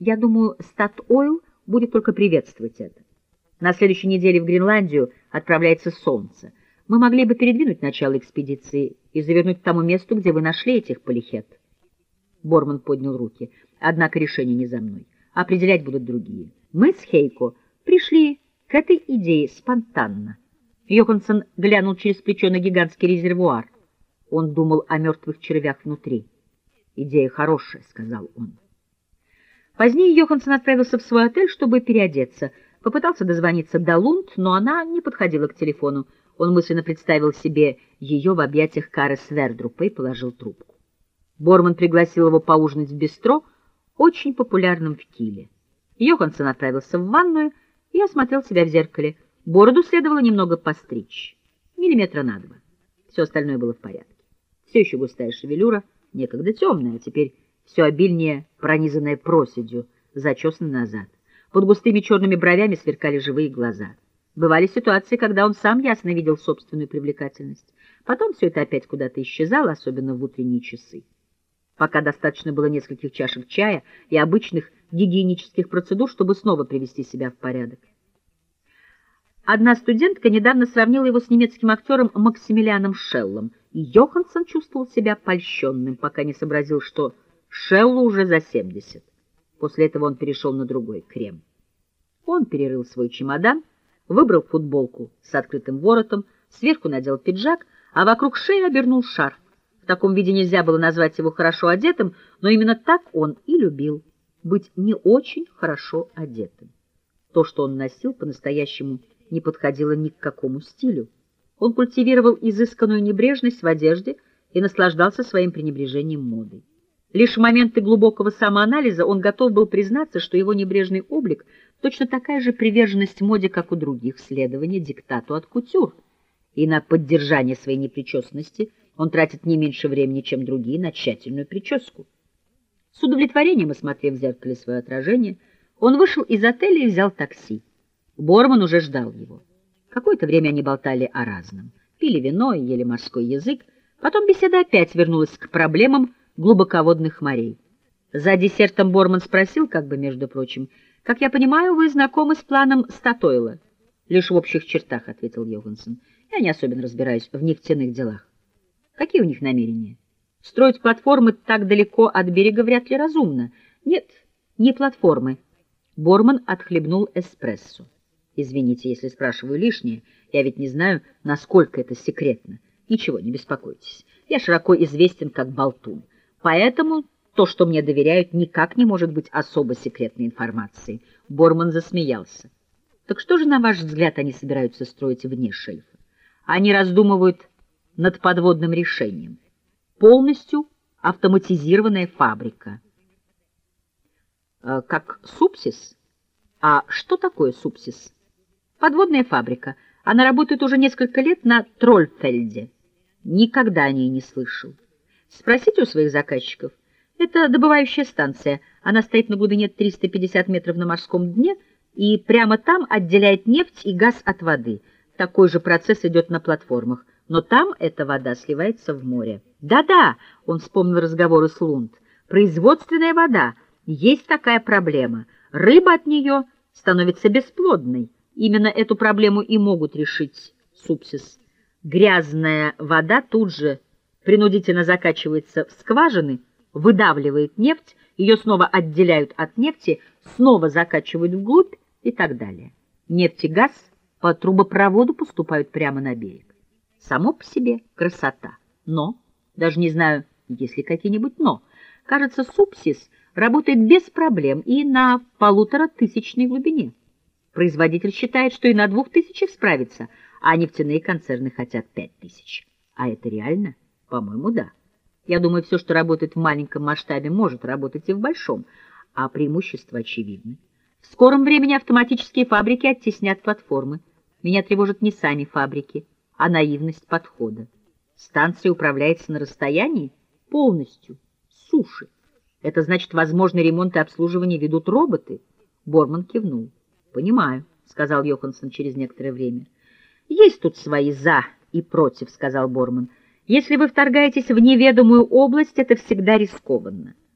Я думаю, Стат-Ойл будет только приветствовать это. На следующей неделе в Гренландию отправляется солнце. Мы могли бы передвинуть начало экспедиции и завернуть к тому месту, где вы нашли этих полихет. Борман поднял руки. Однако решение не за мной. Определять будут другие. Мы с Хейко пришли к этой идее спонтанно. Йоханссон глянул через плечо на гигантский резервуар. Он думал о мертвых червях внутри. «Идея хорошая», — сказал он. Позднее Йоханссон отправился в свой отель, чтобы переодеться. Попытался дозвониться до Лунд, но она не подходила к телефону. Он мысленно представил себе ее в объятиях Кары Свердрупа и положил трубку. Борман пригласил его поужинать в бистро, очень популярном в Киле. Йоханссон отправился в ванную и осмотрел себя в зеркале. Бороду следовало немного постричь, миллиметра на два. Все остальное было в порядке. Все еще густая шевелюра, некогда темная, а теперь все обильнее пронизанная проседью, зачесана назад. Под густыми черными бровями сверкали живые глаза. Бывали ситуации, когда он сам ясно видел собственную привлекательность. Потом все это опять куда-то исчезало, особенно в утренние часы. Пока достаточно было нескольких чашек чая и обычных гигиенических процедур, чтобы снова привести себя в порядок. Одна студентка недавно сравнила его с немецким актером Максимилианом Шеллом, и Йоханссон чувствовал себя польщенным, пока не сообразил, что Шеллу уже за 70. После этого он перешел на другой крем. Он перерыл свой чемодан, выбрал футболку с открытым воротом, сверху надел пиджак, а вокруг шеи обернул шарф. В таком виде нельзя было назвать его хорошо одетым, но именно так он и любил быть не очень хорошо одетым. То, что он носил, по-настоящему не подходило ни к какому стилю. Он культивировал изысканную небрежность в одежде и наслаждался своим пренебрежением модой. Лишь в моменты глубокого самоанализа он готов был признаться, что его небрежный облик точно такая же приверженность моде, как у других, следование диктату от кутюр. И на поддержание своей непричесанности он тратит не меньше времени, чем другие, на тщательную прическу. С удовлетворением осмотрев в зеркале свое отражение, он вышел из отеля и взял такси. Борман уже ждал его. Какое-то время они болтали о разном, пили вино и ели морской язык, потом беседа опять вернулась к проблемам, глубоководных морей. За десертом Борман спросил, как бы между прочим, «Как я понимаю, вы знакомы с планом Статойла?» «Лишь в общих чертах», — ответил Йоганссон. «Я не особенно разбираюсь в нефтяных делах». «Какие у них намерения?» «Строить платформы так далеко от берега вряд ли разумно». «Нет, не платформы». Борман отхлебнул эспрессо. «Извините, если спрашиваю лишнее. Я ведь не знаю, насколько это секретно. Ничего, не беспокойтесь. Я широко известен как болтун. Поэтому то, что мне доверяют, никак не может быть особо секретной информацией. Борман засмеялся. Так что же, на ваш взгляд, они собираются строить вне шельфа? Они раздумывают над подводным решением. Полностью автоматизированная фабрика. Э, как супсис? А что такое супсис? Подводная фабрика. Она работает уже несколько лет на Трольфельде. Никогда о ней не слышал. Спросите у своих заказчиков. Это добывающая станция. Она стоит на глубине 350 метров на морском дне и прямо там отделяет нефть и газ от воды. Такой же процесс идет на платформах. Но там эта вода сливается в море. Да-да, он вспомнил разговоры с Лунд. Производственная вода. Есть такая проблема. Рыба от нее становится бесплодной. Именно эту проблему и могут решить супсис. Грязная вода тут же принудительно закачивается в скважины, выдавливает нефть, ее снова отделяют от нефти, снова закачивают вглубь и так далее. Нефть и газ по трубопроводу поступают прямо на берег. Само по себе красота. Но, даже не знаю, есть ли какие-нибудь «но», кажется, супсис работает без проблем и на полутора тысячной глубине. Производитель считает, что и на двух тысячах справится, а нефтяные концерны хотят пять тысяч. А это реально? По-моему, да. Я думаю, все, что работает в маленьком масштабе, может работать и в большом, а преимущества очевидны. В скором времени автоматические фабрики оттеснят платформы. Меня тревожат не сами фабрики, а наивность подхода. Станция управляется на расстоянии полностью, суши. Это значит, возможный ремонт и обслуживание ведут роботы? Борман кивнул. «Понимаю», — сказал Йоханссон через некоторое время. «Есть тут свои «за» и «против», — сказал Борман. Если вы вторгаетесь в неведомую область, это всегда рискованно.